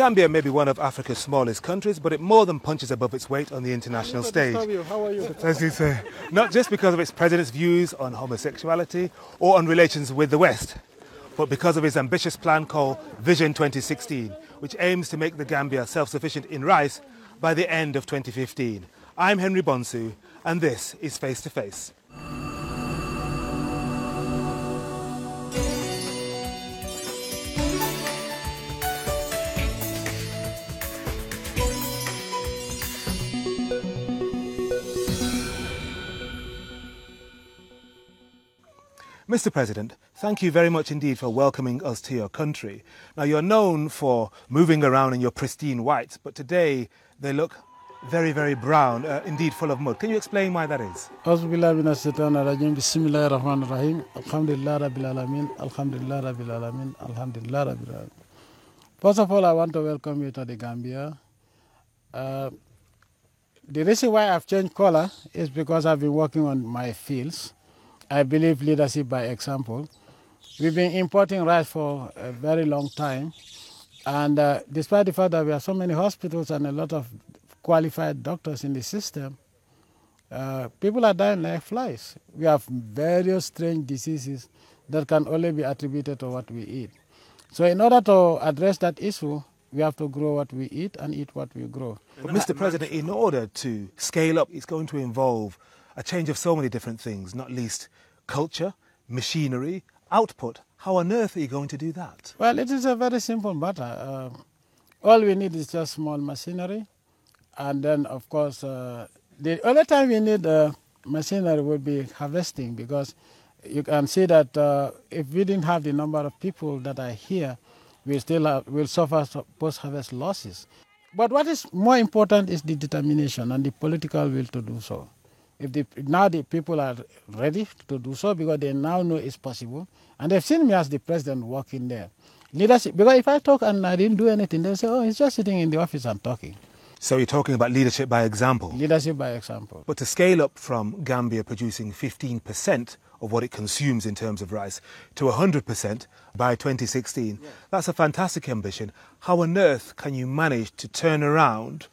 Gambia may be one of Africa's smallest countries, but it more than punches above its weight on the international stage. How are you? As you say, not just because of its president's views on homosexuality or on relations with the West, but because of his ambitious plan called Vision 2016, which aims to make the Gambia self-sufficient in rice by the end of 2015. I'm Henry Bonsu, and this is Face to Face. Mr. President, thank you very much indeed for welcoming us to your country. Now, you're known for moving around in your pristine whites, but today they look very, very brown, uh, indeed full of mud. Can you explain why that is? Alhamdulillah. Alhamdulillah. Alhamdulillah. First of all, I want to welcome you to the Gambia. Uh, the reason why I've changed color is because I've been working on my fields. I believe leadership by example. We've been importing rice for a very long time, and uh, despite the fact that we have so many hospitals and a lot of qualified doctors in the system, uh, people are dying like flies. We have various strange diseases that can only be attributed to what we eat. So, in order to address that issue, we have to grow what we eat and eat what we grow. But, Mr. President, in order to scale up, it's going to involve a change of so many different things, not least culture, machinery, output. How on earth are you going to do that? Well, it is a very simple matter. Uh, all we need is just small machinery, and then, of course, uh, the only time we need uh, machinery would be harvesting because you can see that uh, if we didn't have the number of people that are here, we still have, will suffer post-harvest losses. But what is more important is the determination and the political will to do so. If the, now the people are ready to do so because they now know it's possible, and they've seen me as the president working there. Leadership, because if I talk and I didn't do anything, they say, "Oh, he's just sitting in the office and talking." So you're talking about leadership by example. Leadership by example. But to scale up from Gambia producing 15% of what it consumes in terms of rice to 100% by 2016, yeah. that's a fantastic ambition. How on earth can you manage to turn around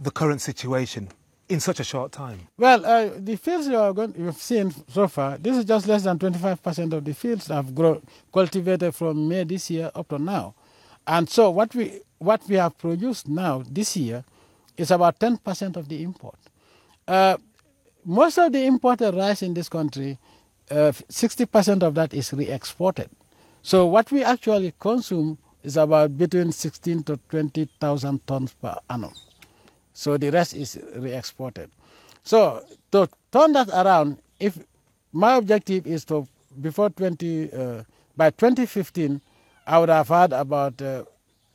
the current situation in such a short time? Well, uh, the fields you are going, you've seen so far, this is just less than 25% of the fields have grown, cultivated from May this year up to now. And so what we, what we have produced now this year is about 10% of the import. Uh, most of the imported rice in this country, uh, 60% of that is re-exported. So what we actually consume is about between 16 to 20,000 tons per annum. So the rest is re-exported. So to turn that around, if my objective is to before 20 uh, by 2015, I would have had about uh,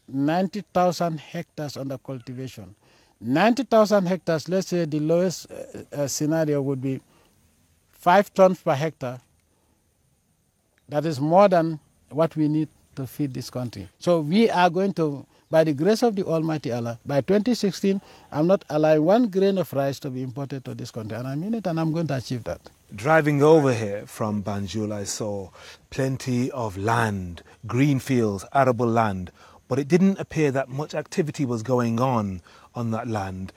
90,000 hectares under cultivation. 90,000 hectares, let's say the lowest uh, uh, scenario would be five tons per hectare. That is more than what we need to feed this country. So we are going to by the grace of the Almighty Allah, by 2016, I'm not allowing one grain of rice to be imported to this country. And I mean it, and I'm going to achieve that. Driving over here from Banjul, I saw plenty of land, green fields, arable land, but it didn't appear that much activity was going on on that land.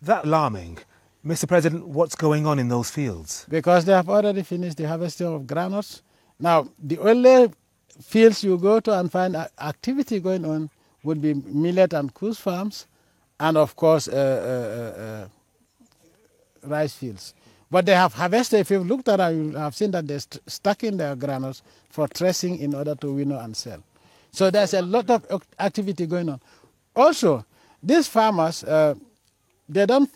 That alarming. Mr. President, what's going on in those fields? Because they have already finished the harvesting of granules. Now, the only fields you go to and find activity going on would be millet and coos farms, and of course uh, uh, uh, rice fields. But they have harvested, if you've looked at it, you have seen that they're st stuck in their granules for tracing in order to winnow and sell. So there's a lot of activity going on. Also, these farmers, uh, they don't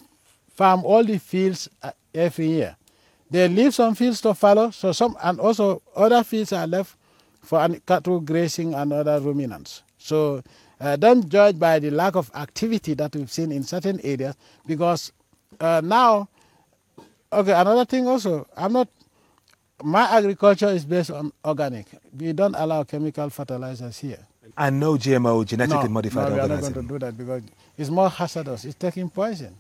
farm all the fields uh, every year. They leave some fields to fallow, so some, and also other fields are left for cattle grazing and other ruminants. So uh, don't judge by the lack of activity that we've seen in certain areas because uh, now, okay, another thing also, I'm not, my agriculture is based on organic. We don't allow chemical fertilizers here. And no GMO, genetically no, modified no, we are not going to do that because it's more hazardous. It's taking poison.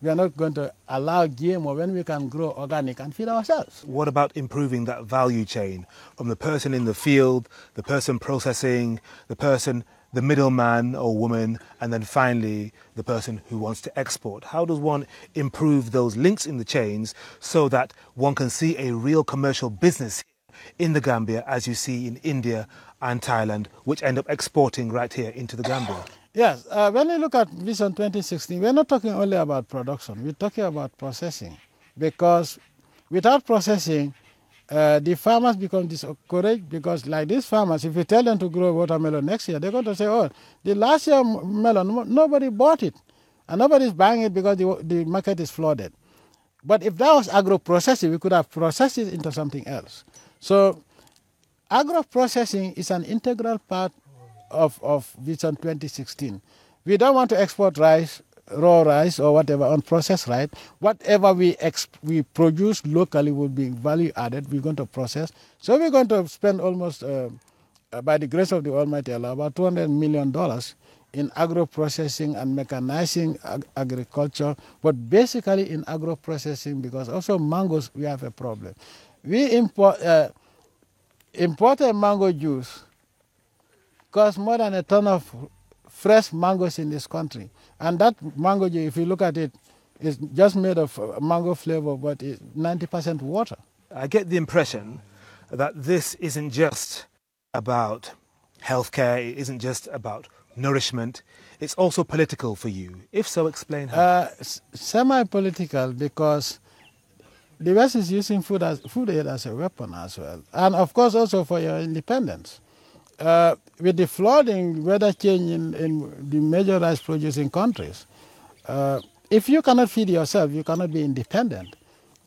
We are not going to allow GMO when we can grow organic and feed ourselves. What about improving that value chain from the person in the field, the person processing, the person the middleman or woman, and then finally the person who wants to export. How does one improve those links in the chains so that one can see a real commercial business in the Gambia as you see in India and Thailand, which end up exporting right here into the Gambia? Yes, uh, when you look at Vision 2016, we're not talking only about production, we're talking about processing. Because without processing, uh, the farmers become discouraged because, like these farmers, if you tell them to grow watermelon next year, they're going to say, "Oh, the last year melon, nobody bought it, and nobody's buying it because the, the market is flooded." But if that was agro processing, we could have processed it into something else. So, agro processing is an integral part of, of Vision 2016. We don't want to export rice, raw rice or whatever, on unprocessed rice. Whatever we we produce locally will be value added. We're going to process. So we're going to spend almost, uh, uh by the grace of the Almighty Allah, about 200 million dollars in agro processing and mechanizing ag agriculture, but basically in agro processing because also mangoes we have a problem. We import uh, imported mango juice costs more than a ton of fresh mangoes in this country. And that mango if you look at it, is just made of uh, mango flavor, but it's 90% water. I get the impression that this isn't just about healthcare, it isn't just about nourishment, it's also political for you. If so, explain how. Uh, Semi political because the West is using food, as, food aid as a weapon as well. And of course, also for your independence uh, with the flooding, weather change in, in the major rice producing countries, uh, if you cannot feed yourself, you cannot be independent.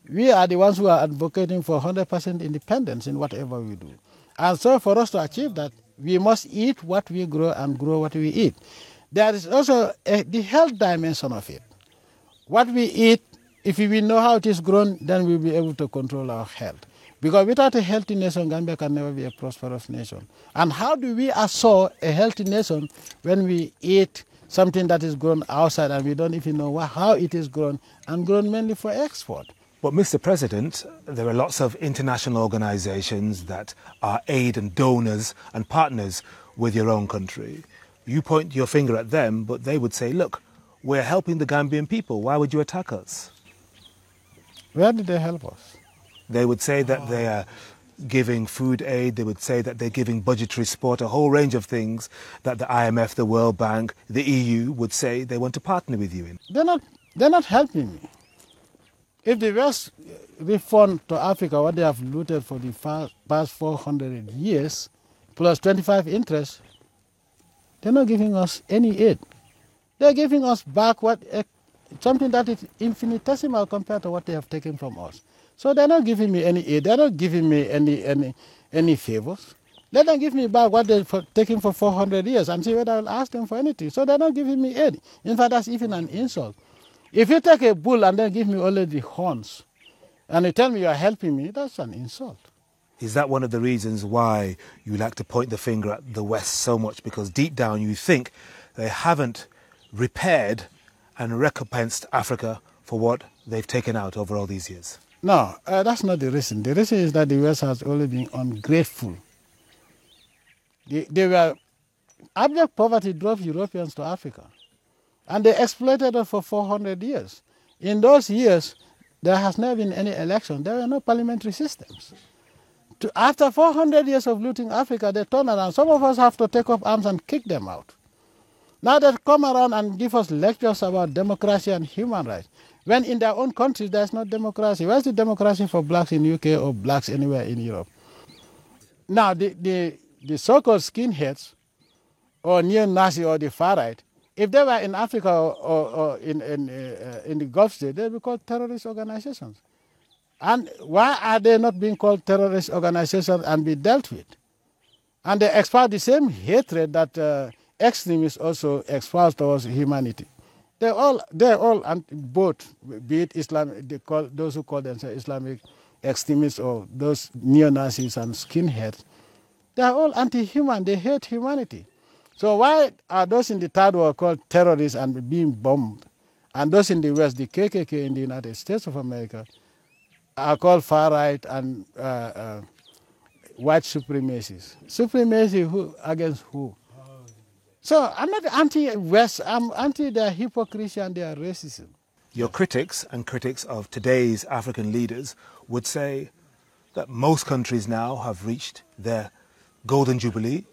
We are the ones who are advocating for 100% independence in whatever we do. And so, for us to achieve that, we must eat what we grow and grow what we eat. There is also a, the health dimension of it. What we eat, if we know how it is grown, then we'll be able to control our health. Because without a healthy nation, Gambia can never be a prosperous nation. And how do we assure a healthy nation when we eat something that is grown outside and we don't even know how it is grown and grown mainly for export? But, Mr. President, there are lots of international organizations that are aid and donors and partners with your own country. You point your finger at them, but they would say, look, we're helping the Gambian people. Why would you attack us? Where did they help us? They would say that they are giving food aid, they would say that they're giving budgetary support, a whole range of things that the IMF, the World Bank, the EU would say they want to partner with you in. They're not, they're not helping me. If the West refund to Africa what they have looted for the past 400 years, plus 25 interest, they're not giving us any aid. They're giving us back what eh, something that is infinitesimal compared to what they have taken from us. So they're not giving me any aid. They're not giving me any any any favors. Let them give me back what they've taken for 400 years and see whether I'll ask them for anything. So they're not giving me aid. In fact, that's even an insult. If you take a bull and then give me only the horns and you tell me you are helping me, that's an insult. Is that one of the reasons why you like to point the finger at the West so much? Because deep down you think they haven't repaired and recompensed Africa for what they've taken out over all these years? No, uh, that's not the reason. The reason is that the West has always been ungrateful. They, they were abject poverty drove Europeans to Africa, and they exploited us for 400 years. In those years, there has never been any election. There were no parliamentary systems. To, after 400 years of looting Africa, they turn around. Some of us have to take up arms and kick them out. Now they come around and give us lectures about democracy and human rights. When in their own countries there's no democracy. Where's the democracy for blacks in the UK or blacks anywhere in Europe? Now the, the, the so-called skinheads or neo-Nazi or the far right, if they were in Africa or, or, in, in, uh, in the Gulf state, they'd be called terrorist organizations. And why are they not being called terrorist organizations and be dealt with? And they espouse the same hatred that uh, extremists also espouse towards humanity. They're all, they're all both, be it Islam, they call, those who call themselves Islamic extremists or those neo-Nazis and skinheads, they're all anti-human, they hate humanity. So why are those in the third world called terrorists and being bombed? And those in the West, the KKK in the United States of America, are called far right and uh, uh, white supremacists. Supremacy who, against who? So I'm not anti-West. I'm anti their hypocrisy and their racism. Your critics and critics of today's African leaders would say that most countries now have reached their golden jubilee.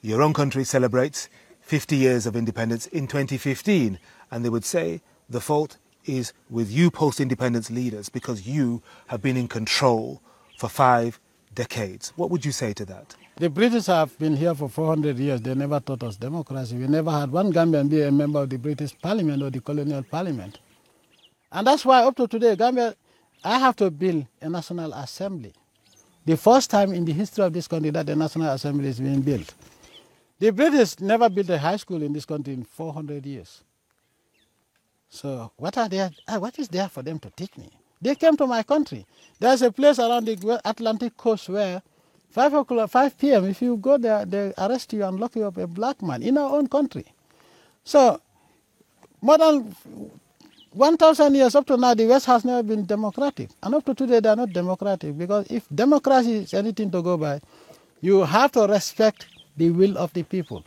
Your own country celebrates 50 years of independence in 2015, and they would say the fault is with you post independence leaders because you have been in control for five decades. What would you say to that? The British have been here for 400 years. They never taught us democracy. We never had one Gambian be a member of the British Parliament or the colonial parliament. And that's why up to today, Gambia, I have to build a national assembly. The first time in the history of this country that the national assembly is being built. The British never built a high school in this country in 400 years. So what are there? Uh, what is there for them to teach me? They came to my country. There's a place around the Atlantic coast where 5 o'clock, 5 p.m., if you go there, they arrest you and lock you up, a black man, in our own country. So, more than 1,000 years up to now, the West has never been democratic. And up to today, they are not democratic because if democracy is anything to go by, you have to respect the will of the people.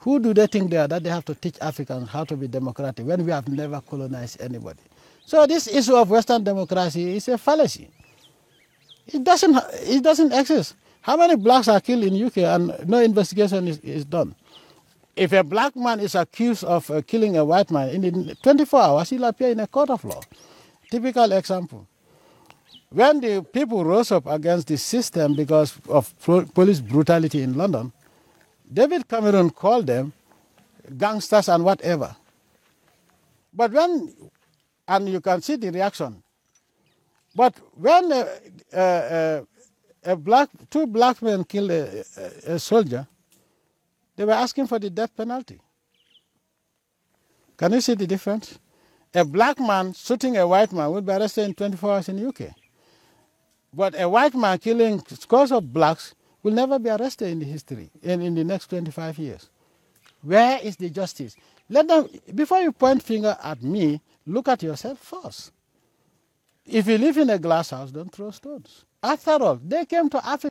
Who do they think they are that they have to teach Africans how to be democratic when we have never colonized anybody? So this issue of Western democracy is a fallacy. It doesn't, it doesn't exist. How many blacks are killed in UK and no investigation is, is done? If a black man is accused of uh, killing a white man, in 24 hours he'll appear in a court of law. Typical example. When the people rose up against the system because of police brutality in London, David Cameron called them gangsters and whatever. But when, and you can see the reaction, but when a, a, a black, two black men killed a, a, soldier, they were asking for the death penalty. Can you see the difference? A black man shooting a white man will be arrested in 24 hours in the UK. But a white man killing scores of blacks will never be arrested in the history in, in the next 25 years. Where is the justice? Let them, before you point finger at me, look at yourself first. If you live in a glass house, don't throw stones. After all, they came to Africa.